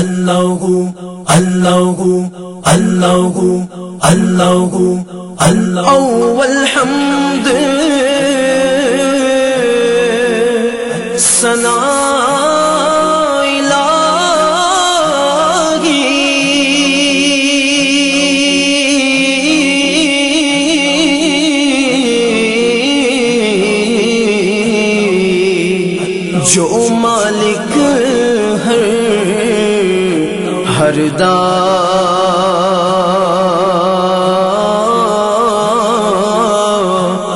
الله الله الله الله الله والحمد سنعم ہر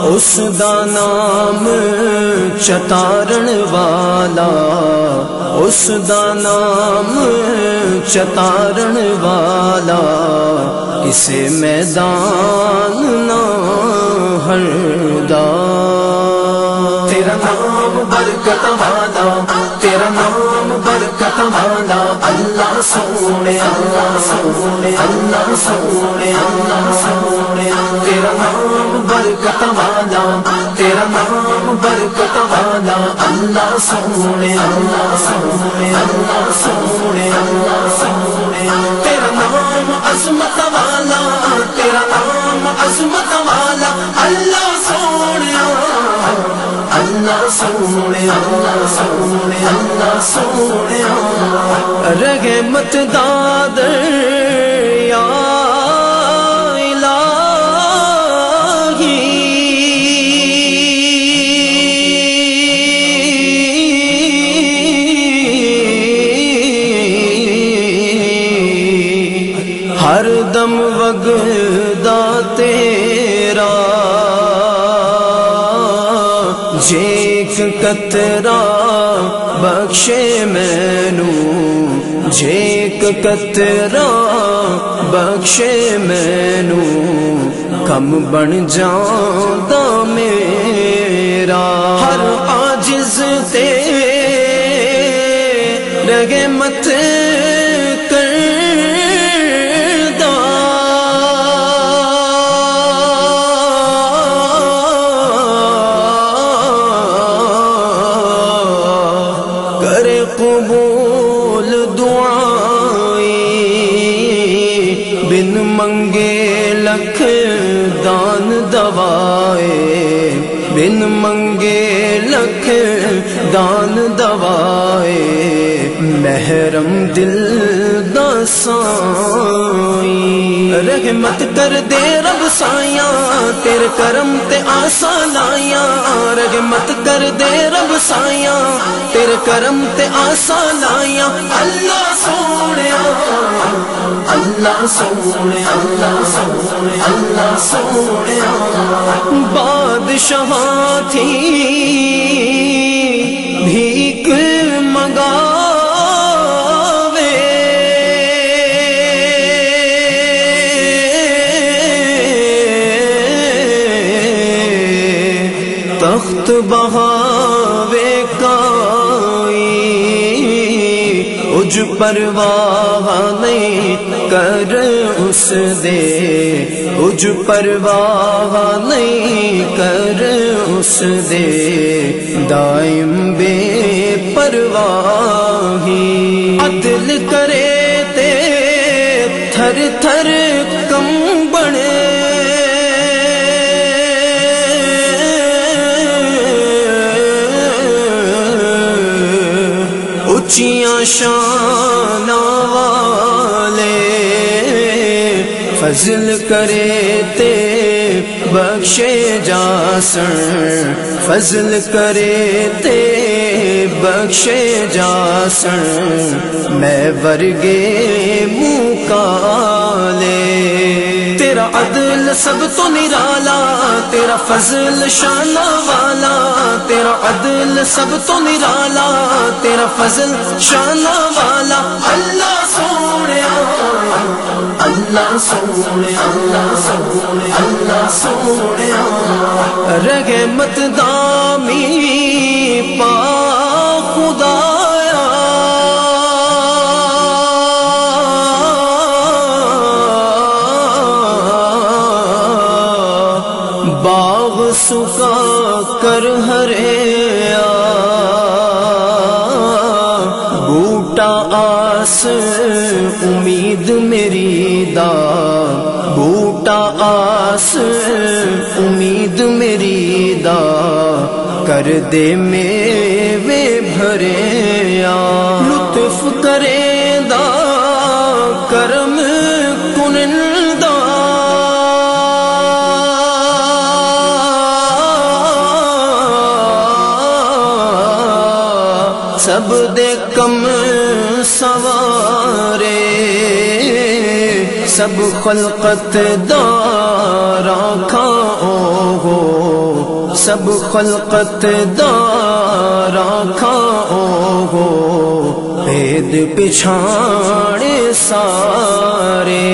اس دا نام چتارن والا، اس دا نام چتارن والا، کسے میدان نہ ہر دا۔ تیرا نام برکت والا برکت والا اللہ سونے اللہ سونے اللہ سونے اللہ سونے تیرا نام برکت والا تیرا نام برکت والا اللہ سونے اللہ سونے اللہ سونے اللہ سونے تیرا نام عظمت والا، تیرا نام عظمت والا، اللہ سونے اللہ سونے اللہ سونے اللہ سونے مت داد یا الہی ہر دم وگدا تیرا جیک کترا بخشے مینو جیک کترا بخشے مینو کم بن جانا میرا۔ ہر بن منگے لکھ دان دوائے۔ بن منگے لکھ دان دوائے۔ محرم دل دسائی۔ رحمت کر دے رب سایاں تیر کرم تے آسان آیا رحمت کر دے رب سایاں تیر کرم تے آسان آیا اللہ سونے۔ اللہ سونے اللہ سونے اللہ سونے بادشاہ تھی۔ بھیک منگا تخت بہاوے پرواہ نہیں کر اس دے۔ اج پرواہ نہیں کر اس دے۔ دائم بے پرواہی عدل کرے فضل کرے تے بخشے جاسن، فضل کرے تے بخشے جاسن۔ میں ورگے منہ کالے تیرا عدل سب تو نرالا، تیرا فضل شانہ والا۔ تیرا عدل سب تو نرالا، تیرا فضل شانہ والا۔ اللہ سونے اللہ سونے اللہ سونے اللہ سونے رگے مت دامی پا خدایا باغ سکا کر ہرے بوٹا آس امید میری دا، بوٹا آس، امید میری دا، کر دے میوے بھرے لطف کرے دا، کرم کنندہ سب دے کم سوارے سب خلقت دارا کھاؤ ہو سب خلقت دارا کھاؤ ہو۔ بید پچھاڑے سارے۔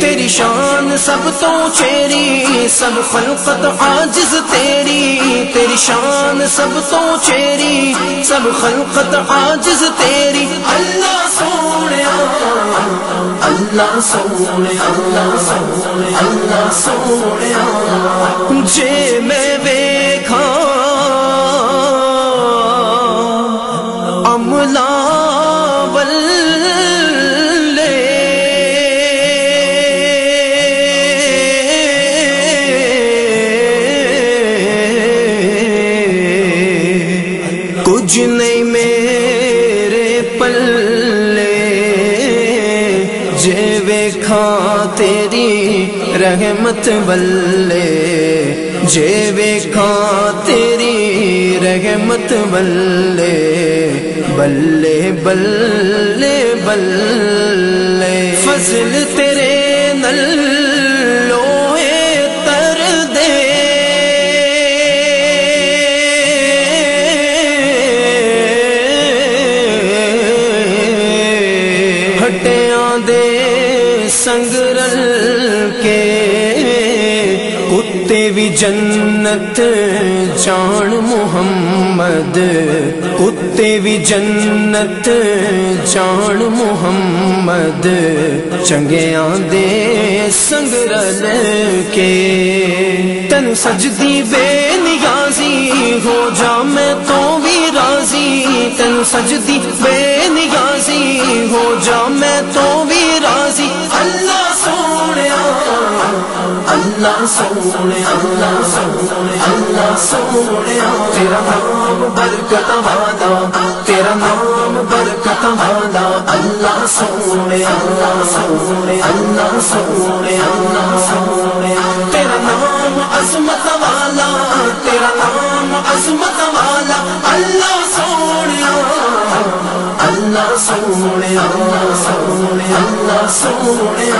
تیری شان سب تو چیری، سب خلقت عاجز تیری۔ تیری شان سب تو چیری، سب خلقت عاجز تیری۔ اللہ سونے اللہ سونے اللہ سونے اللہ سونے۔ جے میں کچھ نہیں میرے پلے جے ویکھا تیری رحمت بلے جے ویکھا تیری رحمت بلے بلے بلے بلے فضل کتے بھی جنت جان محمد کتے بھی جنت جان محمد چنگیاں دے سنگرل کے۔ تن سجدی بے نیازی ہو جا، میں تو بھی راضی۔ تن سجدی اللہ سونے اللہ سونے اللہ سونے، تیرا نام برکت والا تیرا نام برکت والا اللہ سونے اللہ سونے اللہ سونے اللہ سونے۔ تیرا نام عظمت والا، تیرا نام عظمت والا، اللہ سونے اللہ سونے اللہ سونے اللہ سونے۔